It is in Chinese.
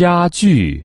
家具。